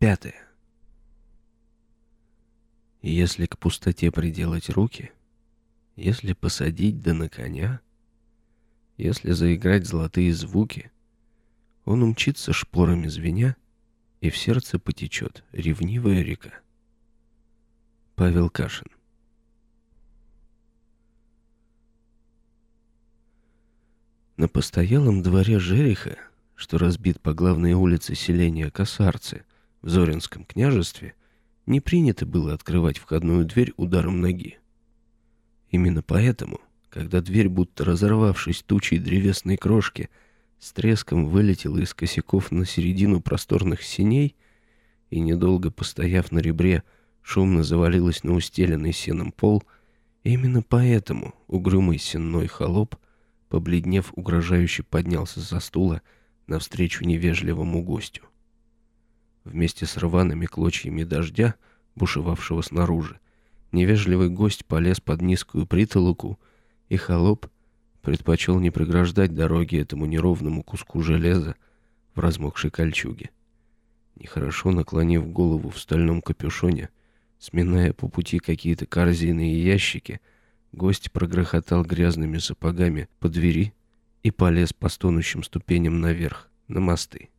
Пятое. Если к пустоте приделать руки, если посадить да на коня, если заиграть золотые звуки, он умчится шпорами звеня, и в сердце потечет ревнивая река. Павел Кашин На постоялом дворе Жериха, что разбит по главной улице селения Косарцы в Зоринском княжестве, не принято было открывать входную дверь ударом ноги. Именно поэтому, когда дверь, будто разорвавшись тучей древесной крошки, с треском вылетела из косяков на середину просторных синей и, недолго постояв на ребре, шумно завалилась на устеленный сеном пол, именно поэтому угрюмый сенной холоп, побледнев, угрожающе поднялся со стула навстречу невежливому гостю. Вместе с рваными клочьями дождя, бушевавшего снаружи, невежливый гость полез под низкую притолоку, и холоп предпочел не преграждать дороги этому неровному куску железа в размокшей кольчуге. Нехорошо наклонив голову в стальном капюшоне, сминая по пути какие-то корзины и ящики, гость прогрохотал грязными сапогами по двери и полез по стонущим ступеням наверх, на мосты.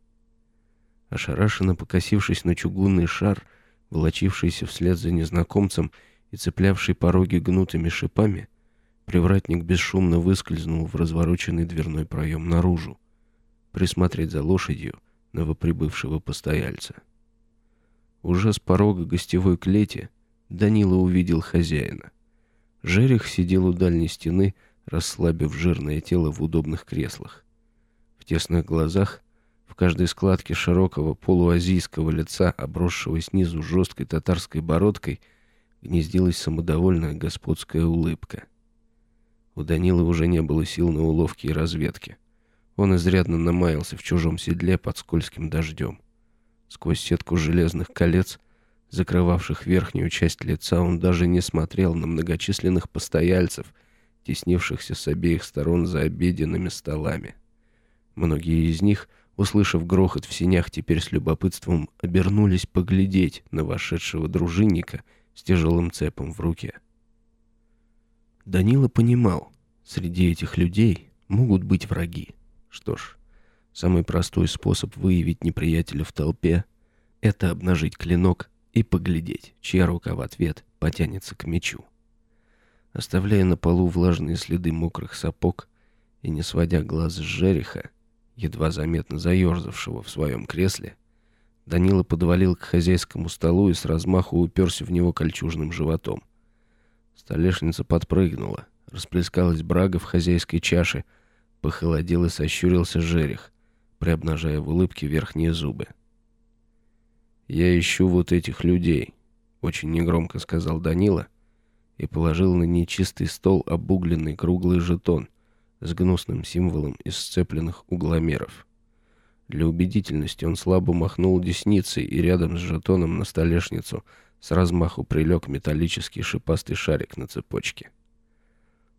Ошарашенно покосившись на чугунный шар, волочившийся вслед за незнакомцем и цеплявший пороги гнутыми шипами, привратник бесшумно выскользнул в развороченный дверной проем наружу, присмотреть за лошадью новоприбывшего постояльца. Уже с порога гостевой клети Данила увидел хозяина. Жерех сидел у дальней стены, расслабив жирное тело в удобных креслах. В тесных глазах в каждой складке широкого полуазийского лица, обросшего снизу жесткой татарской бородкой, гнездилась самодовольная господская улыбка. У Данила уже не было сил на уловки и разведки. Он изрядно намаялся в чужом седле под скользким дождем. Сквозь сетку железных колец, закрывавших верхнюю часть лица, он даже не смотрел на многочисленных постояльцев, теснившихся с обеих сторон за обеденными столами. Многие из них — услышав грохот в синях, теперь с любопытством обернулись поглядеть на вошедшего дружинника с тяжелым цепом в руке. Данила понимал, среди этих людей могут быть враги. Что ж, самый простой способ выявить неприятеля в толпе — это обнажить клинок и поглядеть, чья рука в ответ потянется к мечу. Оставляя на полу влажные следы мокрых сапог и не сводя глаз с жереха, едва заметно заерзавшего в своем кресле, Данила подвалил к хозяйскому столу и с размаху уперся в него кольчужным животом. Столешница подпрыгнула, расплескалась брага в хозяйской чаше, похолодел и сощурился жерех, приобнажая в улыбке верхние зубы. «Я ищу вот этих людей», — очень негромко сказал Данила и положил на нечистый стол обугленный круглый жетон, с гнусным символом из сцепленных угломеров. Для убедительности он слабо махнул десницей и рядом с жетоном на столешницу с размаху прилег металлический шипастый шарик на цепочке.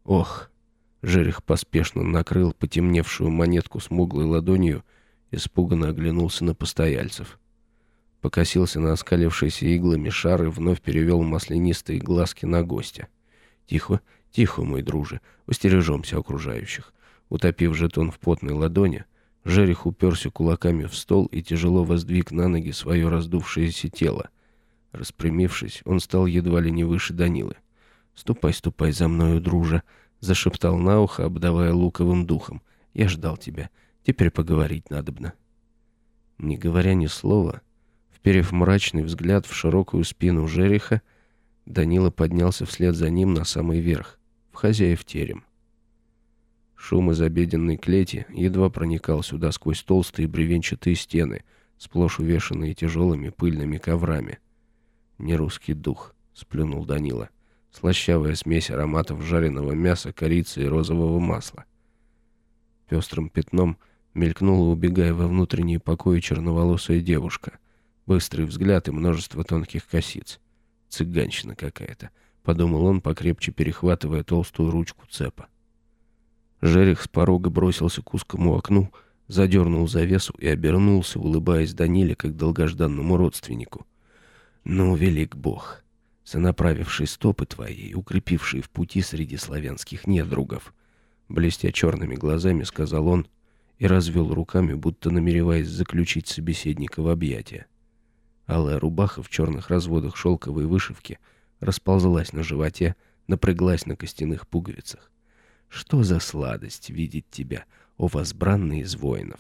«Ох!» Жерех поспешно накрыл потемневшую монетку смуглой ладонью, испуганно оглянулся на постояльцев. Покосился на оскалившиеся иглами шар и вновь перевел маслянистые глазки на гостя. «Тихо, «Тихо, мой друже, устережемся окружающих». Утопив жетон в потной ладони, Жерех уперся кулаками в стол и тяжело воздвиг на ноги свое раздувшееся тело. Распрямившись, он стал едва ли не выше Данилы. «Ступай, ступай за мною, друже», — зашептал на ухо, обдавая луковым духом. «Я ждал тебя. Теперь поговорить надобно». Не говоря ни слова, вперев мрачный взгляд в широкую спину Жереха, Данила поднялся вслед за ним на самый верх в хозяев терем. Шум из обеденной клети едва проникал сюда сквозь толстые бревенчатые стены, сплошь увешанные тяжелыми пыльными коврами. «Не русский дух», — сплюнул Данила. Слащавая смесь ароматов жареного мяса, корицы и розового масла. Пестрым пятном мелькнула, убегая во внутренние покои, черноволосая девушка. Быстрый взгляд и множество тонких косиц. Цыганщина какая-то. — подумал он, покрепче перехватывая толстую ручку цепа. Жерех с порога бросился к узкому окну, задернул завесу и обернулся, улыбаясь Даниле как долгожданному родственнику. «Ну, велик Бог, сонаправивший стопы твои укрепивший в пути среди славянских недругов», блестя черными глазами, сказал он и развел руками, будто намереваясь заключить собеседника в объятия. Алая рубаха в черных разводах шелковой вышивки расползлась на животе, напряглась на костяных пуговицах. «Что за сладость видеть тебя, о возбранный из воинов!»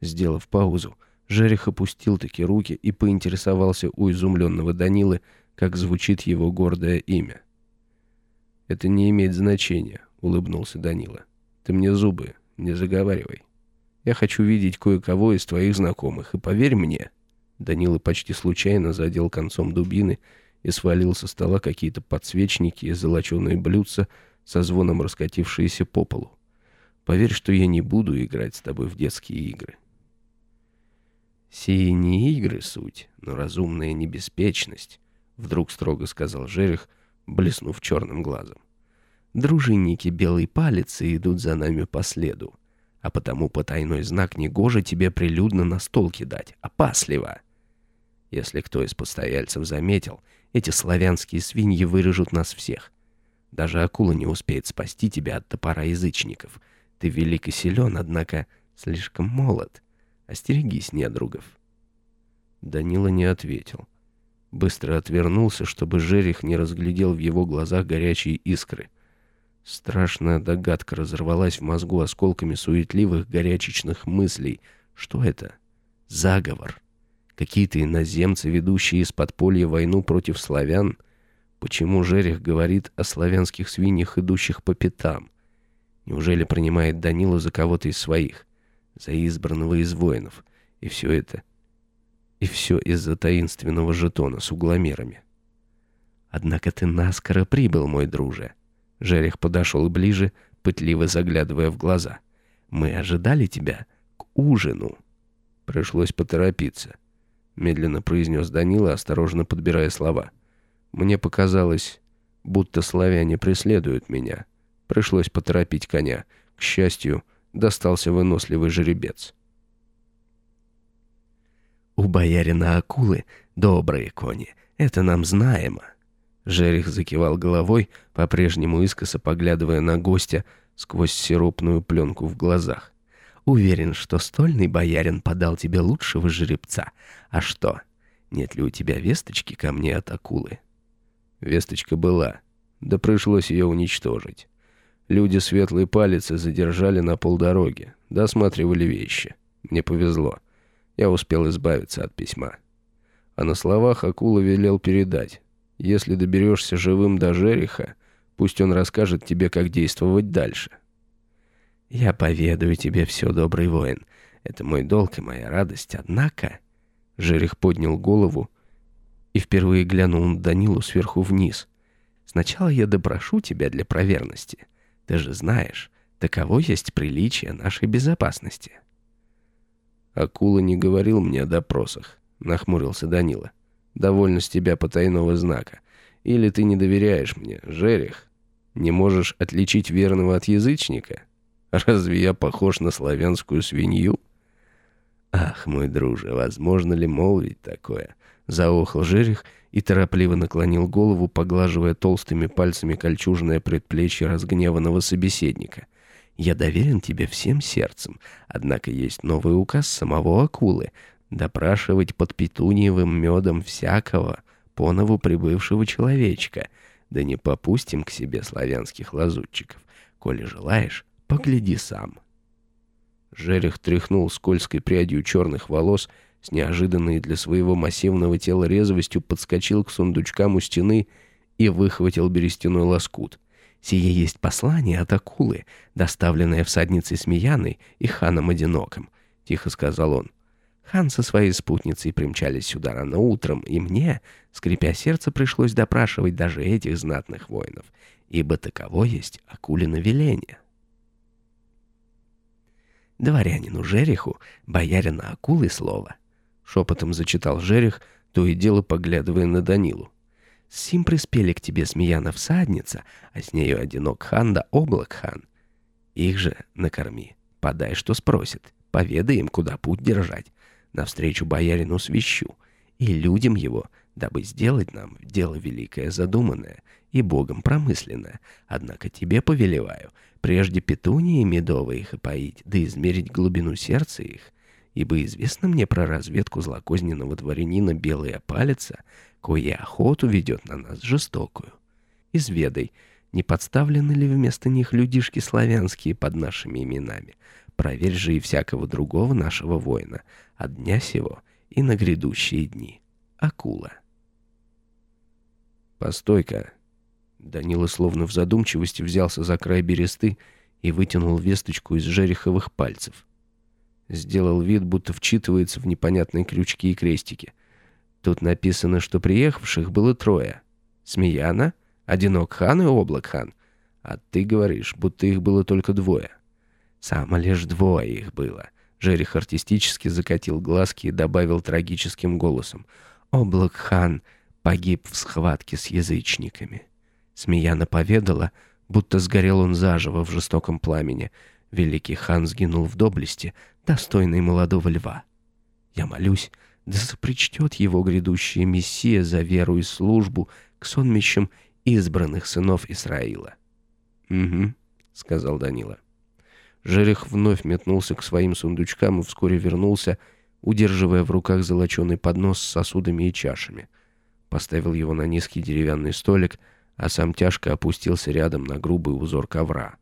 Сделав паузу, Жерех опустил таки руки и поинтересовался у изумленного Данилы, как звучит его гордое имя. «Это не имеет значения», — улыбнулся Данила. «Ты мне зубы не заговаривай. Я хочу видеть кое-кого из твоих знакомых, и поверь мне...» Данила почти случайно задел концом дубины и свалил со стола какие-то подсвечники и золоченые блюдца со звоном раскатившиеся по полу. Поверь, что я не буду играть с тобой в детские игры. Сие не игры суть, но разумная небеспечность, вдруг строго сказал Жерех, блеснув черным глазом. Дружинники белой палицы идут за нами по следу, а потому потайной знак негоже тебе прилюдно на стол кидать, опасливо. Если кто из постояльцев заметил, эти славянские свиньи вырежут нас всех. Даже акула не успеет спасти тебя от топора язычников. Ты велик и силен, однако слишком молод. Остерегись, недругов. Данила не ответил. Быстро отвернулся, чтобы Жерих не разглядел в его глазах горячие искры. Страшная догадка разорвалась в мозгу осколками суетливых горячечных мыслей. Что это? Заговор. Какие-то иноземцы, ведущие из подполья войну против славян? Почему Жерех говорит о славянских свиньях, идущих по пятам? Неужели принимает Данила за кого-то из своих? За избранного из воинов? И все это... И все из-за таинственного жетона с угломерами. Однако ты наскоро прибыл, мой друже. Жерех подошел ближе, пытливо заглядывая в глаза. Мы ожидали тебя к ужину. Пришлось поторопиться медленно произнес Данила, осторожно подбирая слова. Мне показалось, будто славяне преследуют меня. Пришлось поторопить коня. К счастью, достался выносливый жеребец. «У боярина акулы добрые кони, это нам знаемо». Жерих закивал головой, по-прежнему искоса поглядывая на гостя сквозь сиропную пленку в глазах. Уверен, что стольный боярин подал тебе лучшего жеребца. А что, нет ли у тебя весточки ко мне от акулы?» Весточка была, да пришлось ее уничтожить. Люди светлой палицы задержали на полдороги, досматривали вещи. Мне повезло. Я успел избавиться от письма. А на словах акула велел передать. Если доберешься живым до жереха, пусть он расскажет тебе, как действовать дальше. «Я поведаю тебе все, добрый воин. Это мой долг и моя радость. Однако...» Жерех поднял голову и впервые глянул на Данилу сверху вниз. «Сначала я допрошу тебя для проверности. Ты же знаешь, таково есть приличие нашей безопасности». «Акула не говорил мне о допросах», — нахмурился Данила. «Довольно с тебя потайного знака. Или ты не доверяешь мне, Жерех? Не можешь отличить верного от язычника?» Разве я похож на славянскую свинью? Ах, мой друже, возможно ли молвить такое? Заохал Жерих и торопливо наклонил голову, поглаживая толстыми пальцами кольчужное предплечье разгневанного собеседника. «Я доверен тебе всем сердцем, однако есть новый указ самого акулы — допрашивать под петуниевым медом всякого, по нову прибывшего человечка, да не попустим к себе славянских лазутчиков. Коли желаешь, Погляди сам». Жерех тряхнул скользкой прядью черных волос, с неожиданной для своего массивного тела резвостью подскочил к сундучкам у стены и выхватил берестяной лоскут. «Сие есть послание от акулы, доставленное всадницей Смеяной и ханом Одиноком», — тихо сказал он. Хан со своей спутницей примчались сюда рано утром, и мне, скрипя сердце, пришлось допрашивать даже этих знатных воинов, ибо таково есть акулино веление. Дворянину Жериху, боярина Акулы слово. Шепотом зачитал Жерих, то и дело поглядывая на Данилу. Сим приспели к тебе Смеяна всадница, а с нею одинок хан да облак хан. Их же накорми, подай, что спросит. Поведай им, куда путь держать, навстречу боярину свищу, и людям его, дабы сделать нам дело великое задуманное и Богом промысленное. Однако тебе повелеваю, прежде петунии медовые их опоить, да измерить глубину сердца их, ибо известно мне про разведку злокозненного дворянина Белая Палица, кое охоту ведет на нас жестокую. Изведай, не подставлены ли вместо них людишки славянские под нашими именами. Проверь же и всякого другого нашего воина, от дня сего и на грядущие дни. Акула. «Постой-ка!» Данила словно в задумчивости взялся за край бересты и вытянул весточку из жереховых пальцев. Сделал вид, будто вчитывается в непонятные крючки и крестики. Тут написано, что приехавших было трое. Смеяна, Одинок хан и Облак хан. А ты говоришь, будто их было только двое. Само лишь двое их было. Жерих артистически закатил глазки и добавил трагическим голосом. Облак хан погиб в схватке с язычниками. Смеяна поведала, будто сгорел он заживо в жестоком пламени. Великий хан сгинул в доблести, достойный молодого льва. Я молюсь, да сопричтет его грядущая мессия за веру и службу к сонмищам избранных сынов Исраила. «Угу», — сказал Данила. Жерех вновь метнулся к своим сундучкам и вскоре вернулся, удерживая в руках золоченый поднос с сосудами и чашами. Поставил его на низкий деревянный столик, а сам тяжко опустился рядом на грубый узор ковра.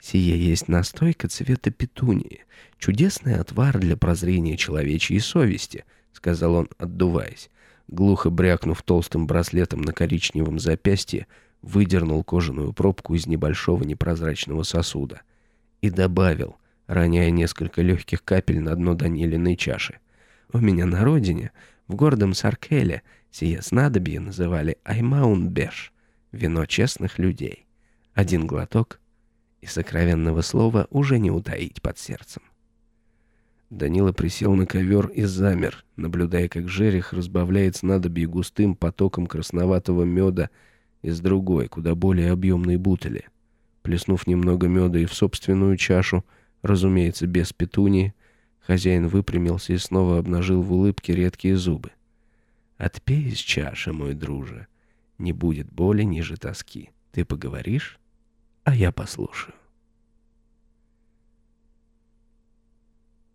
«Сие есть настойка цвета петунии, чудесный отвар для прозрения человечьей совести», — сказал он, отдуваясь глухо брякнув толстым браслетом на коричневом запястье, выдернул кожаную пробку из небольшого непрозрачного сосуда и добавил, роняя несколько легких капель на дно Данилиной чаши. «У меня на родине, в гордом Саркеле, сие снадобье называли Аймаунбеш, вино честных людей. Один глоток, и сокровенного слова уже не утаить под сердцем. Данила присел на ковер и замер, наблюдая, как жерех разбавляет снадобье густым потоком красноватого меда из другой, куда более объемной бутыли. Плеснув немного меда и в собственную чашу, разумеется, без петунии, хозяин выпрямился и снова обнажил в улыбке редкие зубы. «Отпей из чаши, мой друже. Не будет боли ниже тоски. Ты поговоришь, а я послушаю».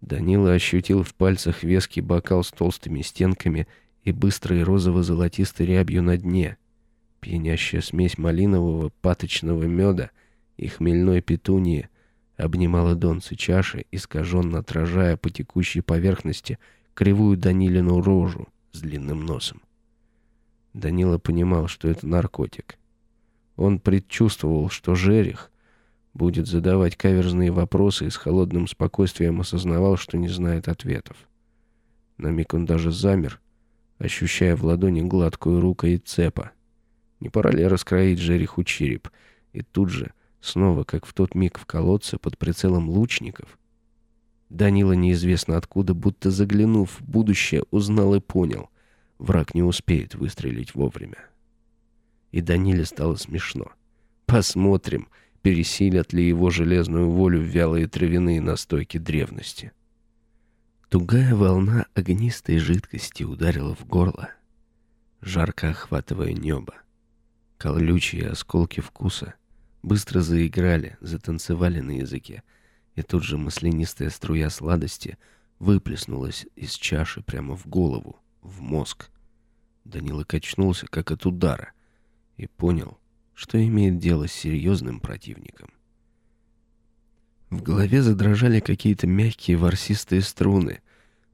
Данила ощутил в пальцах веский бокал с толстыми стенками и быстрой розово-золотистой рябью на дне. Пьянящая смесь малинового паточного меда и хмельной петунии обнимала донцы чаши, искаженно отражая по текущей поверхности кривую Данилину рожу с длинным носом. Данила понимал, что это наркотик. Он предчувствовал, что жерех будет задавать каверзные вопросы и с холодным спокойствием осознавал, что не знает ответов. На миг он даже замер, ощущая в ладони гладкую руку и цепа. Не пора ли раскроить жереху череп? И тут же, снова, как в тот миг в колодце под прицелом лучников, Данила неизвестно откуда, будто заглянув в будущее, узнал и понял. Враг не успеет выстрелить вовремя. И Даниле стало смешно. Посмотрим, пересилят ли его железную волю вялые травяные настойки древности. Тугая волна огнистой жидкости ударила в горло, жарко охватывая небо. Колючие осколки вкуса быстро заиграли, затанцевали на языке, и тут же маслянистая струя сладости выплеснулась из чаши прямо в голову, в мозг. Данила качнулся, как от удара, и понял, что имеет дело с серьезным противником. В голове задрожали какие-то мягкие ворсистые струны.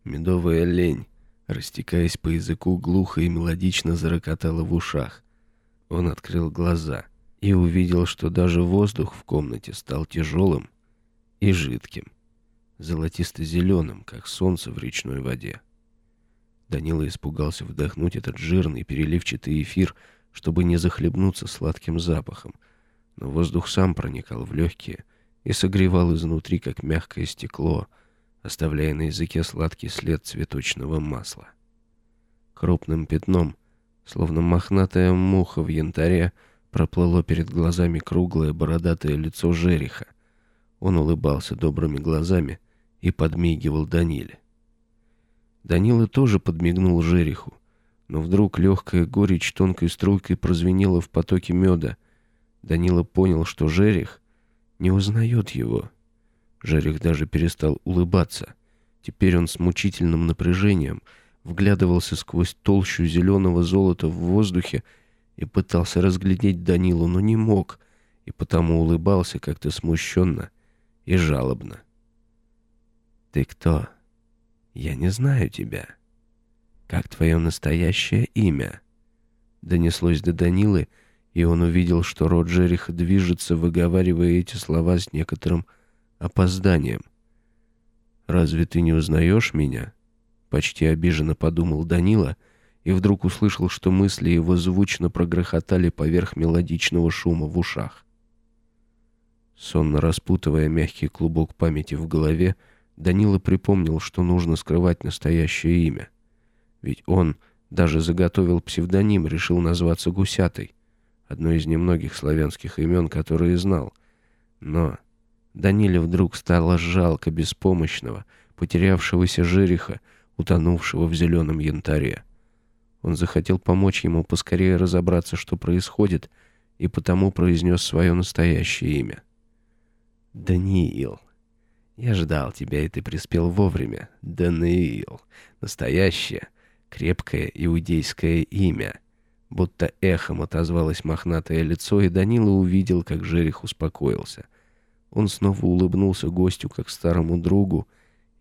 Медовая лень, растекаясь по языку, глухо и мелодично зарокотала в ушах. Он открыл глаза и увидел, что даже воздух в комнате стал тяжелым и жидким, золотисто-зеленым, как солнце в речной воде. Данила испугался вдохнуть этот жирный переливчатый эфир, чтобы не захлебнуться сладким запахом, но воздух сам проникал в легкие и согревал изнутри, как мягкое стекло, оставляя на языке сладкий след цветочного масла. Крупным пятном, словно мохнатая муха в янтаре, проплыло перед глазами круглое бородатое лицо жереха. Он улыбался добрыми глазами и подмигивал Даниле. Данила тоже подмигнул жереху, но вдруг легкая горечь тонкой струйкой прозвенела в потоке меда. Данила понял, что жерех не узнает его. Жерех даже перестал улыбаться. Теперь он с мучительным напряжением вглядывался сквозь толщу зеленого золота в воздухе и пытался разглядеть Данилу, но не мог, и потому улыбался как-то смущенно и жалобно. «Ты кто? Я не знаю тебя. Как твое настоящее имя?» Донеслось до Данилы, и он увидел, что рот Жериха движется, выговаривая эти слова с некоторым опозданием. «Разве ты не узнаешь меня?» Почти обиженно подумал Данила и вдруг услышал, что мысли его звучно прогрохотали поверх мелодичного шума в ушах. Сонно распутывая мягкий клубок памяти в голове, Данила припомнил, что нужно скрывать настоящее имя. Ведь он даже заготовил псевдоним, решил назваться Гусятой, одно из немногих славянских имен, которые знал. Но Даниле вдруг стало жалко беспомощного, потерявшегося жереха, утонувшего в зеленом янтаре. Он захотел помочь ему поскорее разобраться, что происходит, и потому произнес свое настоящее имя. «Даниил. Я ждал тебя, и ты приспел вовремя. Даниил. Настоящее, крепкое иудейское имя». Будто эхом отозвалось мохнатое лицо, и Данила увидел, как Жерих успокоился. Он снова улыбнулся гостю, как старому другу,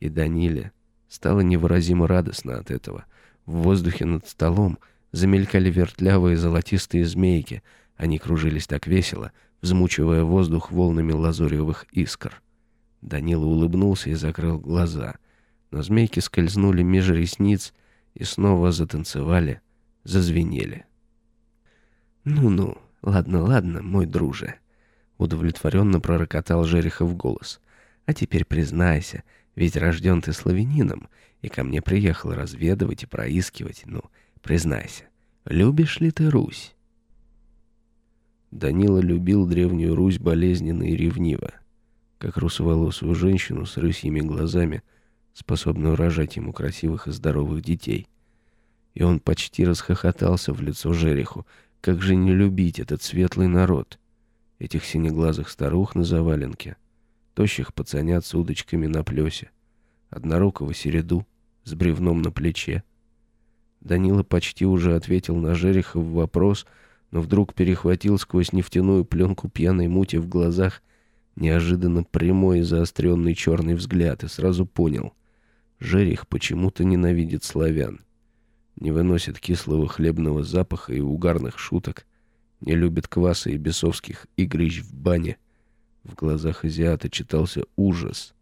и Даниле стало невыразимо радостно от этого. В воздухе над столом замелькали вертлявые золотистые змейки. Они кружились так весело, взмучивая воздух волнами лазуревых искр. Данила улыбнулся и закрыл глаза. Но змейки скользнули меж ресниц и снова затанцевали, зазвенели. «Ну-ну, ладно, ладно, мой друже», — удовлетворенно пророкотал Жерехов голос. «А теперь признайся, ведь рожден ты славянином, и ко мне приехал разведывать и проискивать. Ну, признайся, любишь ли ты Русь?» Данила любил древнюю Русь болезненно и ревниво, как русоволосую женщину с рысьими глазами, способную рожать ему красивых и здоровых детей. И он почти расхохотался в лицо Жереху. Как же не любить этот светлый народ, этих синеглазых старух на заваленке, тощих пацанят с удочками на плесе, однорукого середу с бревном на плече. Данила почти уже ответил на Жерехов вопрос — но вдруг перехватил сквозь нефтяную пленку пьяной мути в глазах неожиданно прямой и заостренный черный взгляд и сразу понял. Жерих почему-то ненавидит славян. Не выносит кислого хлебного запаха и угарных шуток. Не любит кваса и бесовских игрищ в бане. В глазах азиата читался ужас,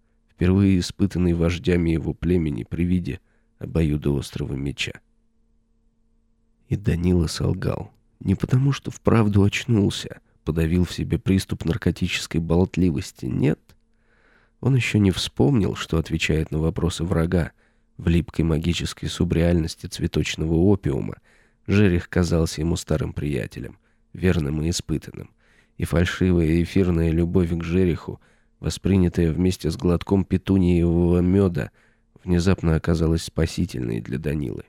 впервые испытанный вождями его племени при виде обоюдоострого меча. И Данила солгал. Не потому, что вправду очнулся, подавил в себе приступ наркотической болтливости. Нет. Он еще не вспомнил, что отвечает на вопросы врага. В липкой магической субреальности цветочного опиума Жерих казался ему старым приятелем, верным и испытанным. И фальшивая эфирная любовь к Жериху, воспринятая вместе с глотком петуниевого меда, внезапно оказалась спасительной для Данилы.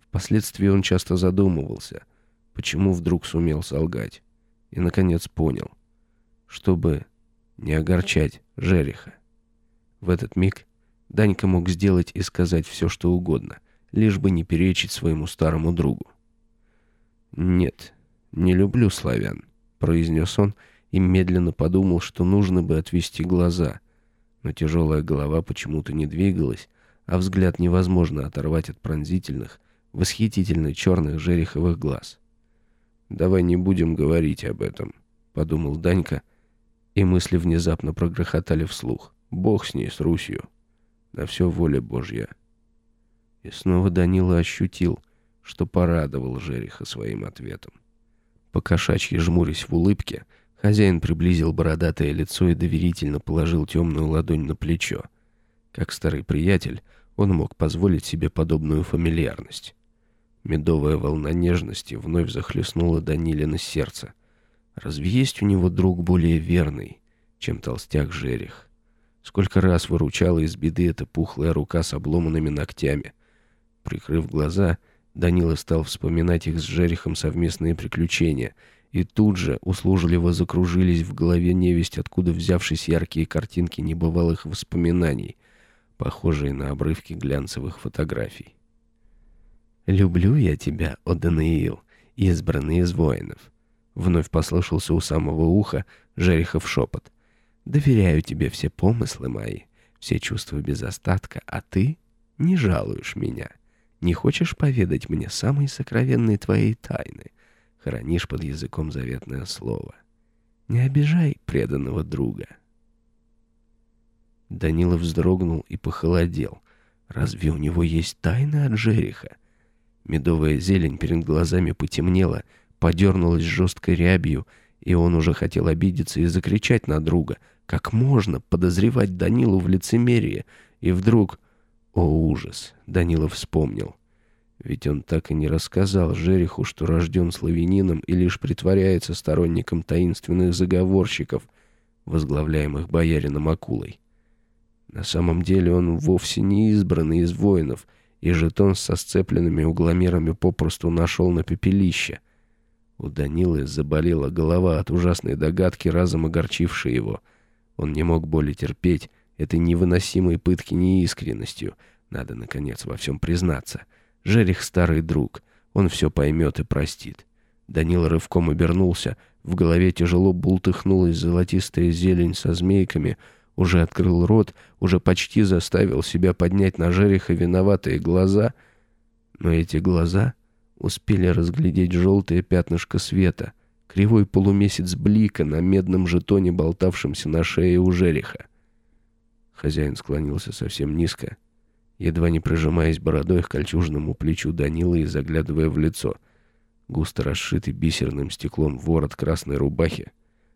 Впоследствии он часто задумывался, почему вдруг сумел солгать. И, наконец, понял, чтобы не огорчать Жереха. В этот миг Данька мог сделать и сказать все, что угодно, лишь бы не перечить своему старому другу. «Нет, не люблю славян», — произнес он и медленно подумал, что нужно бы отвести глаза. Но тяжелая голова почему-то не двигалась, а взгляд невозможно оторвать от пронзительных, восхитительно черных жереховых глаз. «Давай не будем говорить об этом», — подумал Данька, и мысли внезапно прогрохотали вслух. «Бог с ней, с Русью. На все воля Божья». И снова Данила ощутил, что порадовал Жереха своим ответом. Покошачьи жмурясь в улыбке, хозяин приблизил бородатое лицо и доверительно положил темную ладонь на плечо. Как старый приятель, он мог позволить себе подобную фамильярность. Медовая волна нежности вновь захлестнула Данилина сердце. Разве есть у него друг более верный, чем толстяк Жерих. Сколько раз выручала из беды эта пухлая рука с обломанными ногтями. Прикрыв глаза, Данила стал вспоминать их с Жерихом совместные приключения, и тут же услужливо закружились в голове невесть, откуда взявшись яркие картинки небывалых воспоминаний, похожие на обрывки глянцевых фотографий. «Люблю я тебя, о Даниил, избранный из воинов», — вновь послышался у самого уха Жерихов шепот. «Доверяю тебе все помыслы мои, все чувства без остатка, а ты не жалуешь меня. Не хочешь поведать мне самые сокровенные твои тайны? Хранишь под языком заветное слово. Не обижай преданного друга». Данила вздрогнул и похолодел. Разве у него есть тайна от Жериха? Медовая зелень перед глазами потемнела, подернулась жесткой рябью, и он уже хотел обидеться и закричать на друга. Как можно подозревать Данилу в лицемерии? И вдруг... О, ужас! Данила вспомнил. Ведь он так и не рассказал Жериху, что рожден славянином и лишь притворяется сторонником таинственных заговорщиков, возглавляемых боярином Акулой. На самом деле он вовсе не избранный из воинов — и жетон со сцепленными угломерами попросту нашел на пепелище. У Данилы заболела голова от ужасной догадки, разом огорчившей его. Он не мог более терпеть этой невыносимой пытки неискренностью. Надо, наконец, во всем признаться. Жерих старый друг. Он все поймет и простит. Данила рывком обернулся. В голове тяжело бултыхнулась золотистая зелень со змейками — уже открыл рот, уже почти заставил себя поднять на жереха виноватые глаза, но эти глаза успели разглядеть желтое пятнышко света, кривой полумесяц блика на медном жетоне, болтавшемся на шее у жереха. Хозяин склонился совсем низко, едва не прижимаясь бородой к кольчужному плечу Данилы и заглядывая в лицо. Густо расшитый бисерным стеклом ворот красной рубахи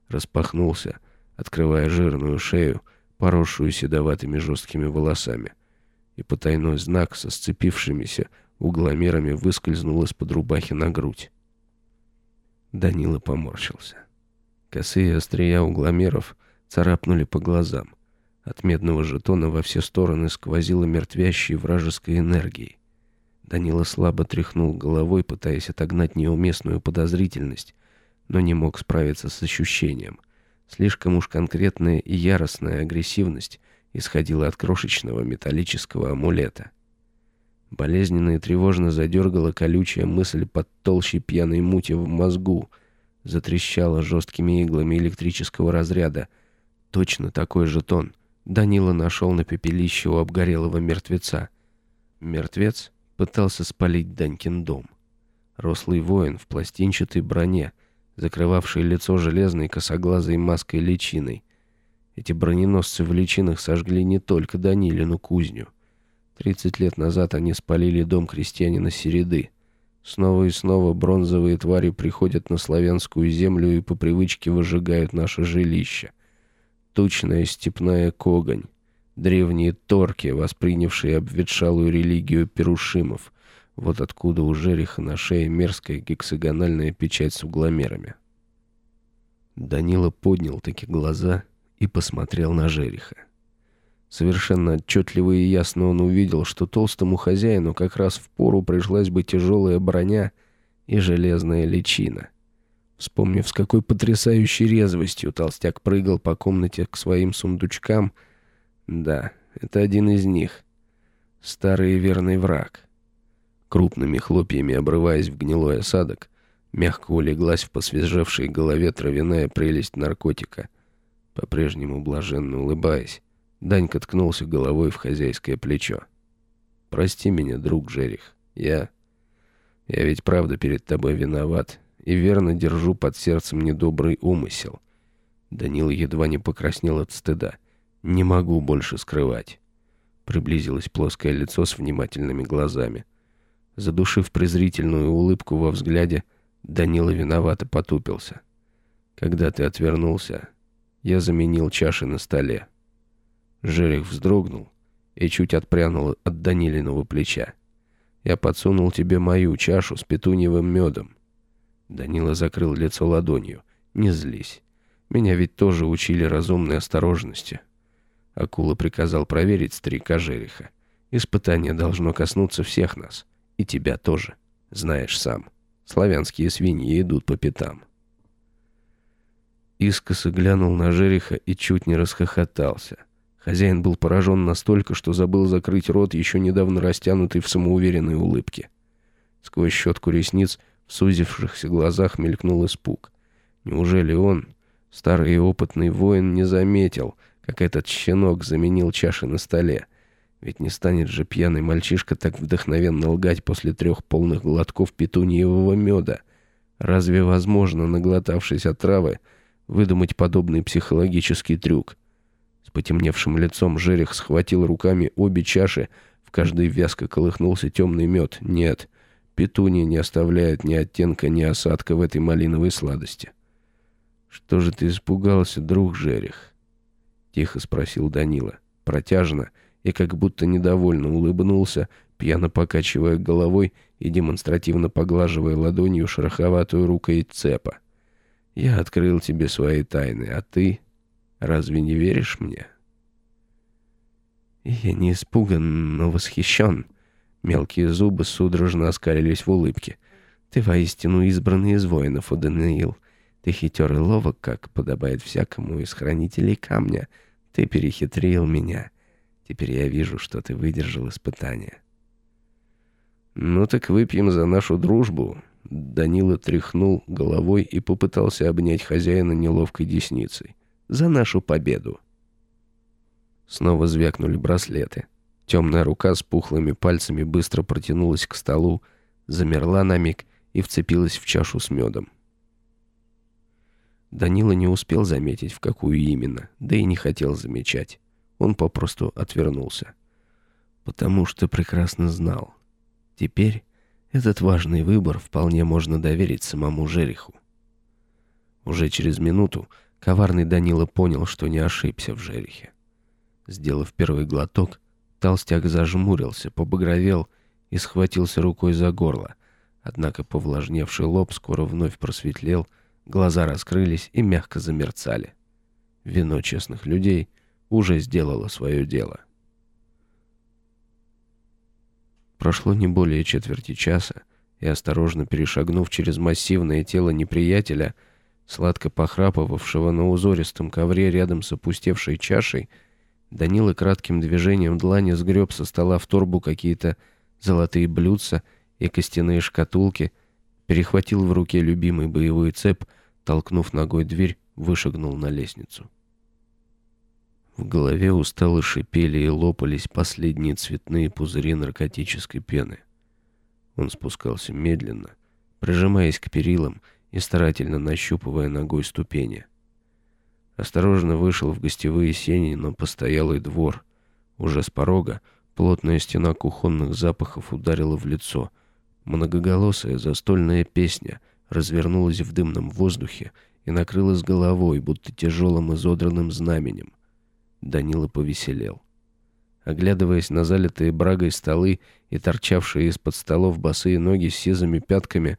распахнулся, открывая жирную шею, поросшую седоватыми жесткими волосами, и потайной знак со сцепившимися угломерами выскользнул из-под рубахи на грудь. Данила поморщился. Косые острия угломеров царапнули по глазам. От медного жетона во все стороны сквозило мертвящей вражеской энергией. Данила слабо тряхнул головой, пытаясь отогнать неуместную подозрительность, но не мог справиться с ощущением — Слишком уж конкретная и яростная агрессивность исходила от крошечного металлического амулета. Болезненно и тревожно задергала колючая мысль под толщей пьяной мути в мозгу, затрещала жесткими иглами электрического разряда. Точно такой жетон Данила нашел на пепелище у обгорелого мертвеца. Мертвец пытался спалить Данькин дом. Рослый воин в пластинчатой броне — закрывавшие лицо железной косоглазой маской личиной. Эти броненосцы в личинах сожгли не только Данилину кузню. Тридцать лет назад они спалили дом крестьянина Середы. Снова и снова бронзовые твари приходят на славянскую землю и по привычке выжигают наше жилище. Тучная степная когонь, древние торки, воспринявшие обветшалую религию перушимов, вот откуда у жереха на шее мерзкая гексагональная печать с угломерами. Данила поднял таки глаза и посмотрел на жереха. Совершенно отчетливо и ясно он увидел, что толстому хозяину как раз в пору пришлась бы тяжелая броня и железная личина. Вспомнив, с какой потрясающей резвостью толстяк прыгал по комнате к своим сундучкам, да, это один из них. Старый и верный враг крупными хлопьями обрываясь в гнилой осадок, мягко улеглась в посвежевшей голове травяная прелесть наркотика. По-прежнему блаженно улыбаясь, Данька ткнулся головой в хозяйское плечо. «Прости меня, друг Жерих. Я... Я ведь правда перед тобой виноват и верно держу под сердцем недобрый умысел». Данил едва не покраснел от стыда. «Не могу больше скрывать». Приблизилось плоское лицо с внимательными глазами. Задушив презрительную улыбку во взгляде, Данила виновато потупился. Когда ты отвернулся, я заменил чаши на столе. Жерех вздрогнул и чуть отпрянул от Данилиного плеча. Я подсунул тебе мою чашу с петуньевым медом. Данила закрыл лицо ладонью. Не злись. Меня ведь тоже учили разумной осторожности. Акула приказал проверить старика Жериха. Испытание должно коснуться всех нас. И тебя тоже. Знаешь сам. Славянские свиньи идут по пятам. Искоса глянул на Жериха и чуть не расхохотался. Хозяин был поражен настолько, что забыл закрыть рот, еще недавно растянутый в самоуверенной улыбке. Сквозь щетку ресниц в сузившихся глазах мелькнул испуг. Неужели он, старый и опытный воин, не заметил, как этот щенок заменил чаши на столе? Ведь не станет же пьяный мальчишка так вдохновенно лгать после трех полных глотков петуниевого меда. Разве возможно, наглотавшись от травы, выдумать подобный психологический трюк? С потемневшим лицом Жерех схватил руками обе чаши, в каждой вязко колыхнулся темный мед. Нет, петуния не оставляет ни оттенка, ни осадка в этой малиновой сладости. «Что же ты испугался, друг Жерех?» — тихо спросил Данила, протяжно и как будто недовольно улыбнулся, пьяно покачивая головой и демонстративно поглаживая ладонью шероховатую рукоять цепа. «Я открыл тебе свои тайны, а ты разве не веришь мне?» «Я не испуган, но восхищен», Мелкие зубы судорожно оскалились в улыбке. «Ты воистину избранный из воинов, о. Ты хитер и ловок, как подобает всякому из хранителей камня. Ты перехитрил меня. Теперь я вижу, что ты выдержал испытание». «Ну так выпьем за нашу дружбу». Данила тряхнул головой и попытался обнять хозяина неловкой десницей. «За нашу победу». Снова звякнули браслеты. Темная рука с пухлыми пальцами быстро протянулась к столу, замерла на миг и вцепилась в чашу с медом. Данила не успел заметить, в какую именно, да и не хотел замечать. Он попросту отвернулся. Потому что прекрасно знал. Теперь этот важный выбор вполне можно доверить самому Жериху. Уже через минуту коварный Данила понял, что не ошибся в Жерихе. Сделав первый глоток, Толстяк зажмурился, побагровел и схватился рукой за горло. Однако повлажневший лоб скоро вновь просветлел, глаза раскрылись и мягко замерцали. Вино честных людей уже сделало свое дело. Прошло не более четверти часа, и, осторожно перешагнув через массивное тело неприятеля, сладко похрапывавшего на узористом ковре рядом с опустевшей чашей, Данила кратким движением длани сгреб со стола в торбу какие-то золотые блюдца и костяные шкатулки, перехватил в руке любимый боевой цеп, толкнув ногой дверь, вышагнул на лестницу. В голове устало шипели и лопались последние цветные пузыри наркотической пены. Он спускался медленно, прижимаясь к перилам и старательно нащупывая ногой ступени. Осторожно вышел в гостевые сени на постоялый двор. Уже с порога плотная стена кухонных запахов ударила в лицо. Многоголосая застольная песня развернулась в дымном воздухе и накрылась головой, будто тяжелым изодранным знаменем. Данила повеселел. Оглядываясь на залитые брагой столы и торчавшие из-под столов босые ноги с сизыми пятками,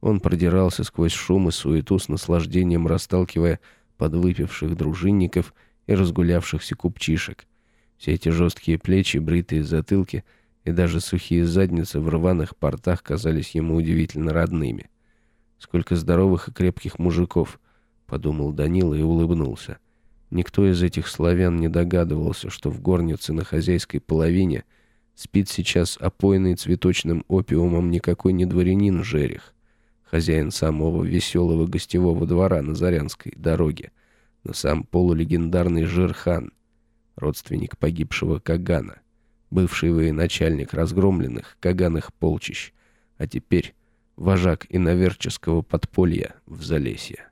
он продирался сквозь шум и суету с наслаждением, расталкивая подвыпивших дружинников и разгулявшихся купчишек. Все эти жесткие плечи, бритые затылки и даже сухие задницы в рваных портах казались ему удивительно родными. «Сколько здоровых и крепких мужиков!» — подумал Данила и улыбнулся. Никто из этих славян не догадывался, что в горнице на хозяйской половине спит сейчас опойный цветочным опиумом никакой не дворянин Жерих, хозяин самого веселого гостевого двора на Зарянской дороге, но сам полулегендарный Жирхан, родственник погибшего Кагана, бывший военачальник разгромленных Каганных полчищ, а теперь вожак иноверческого подполья в Залесье.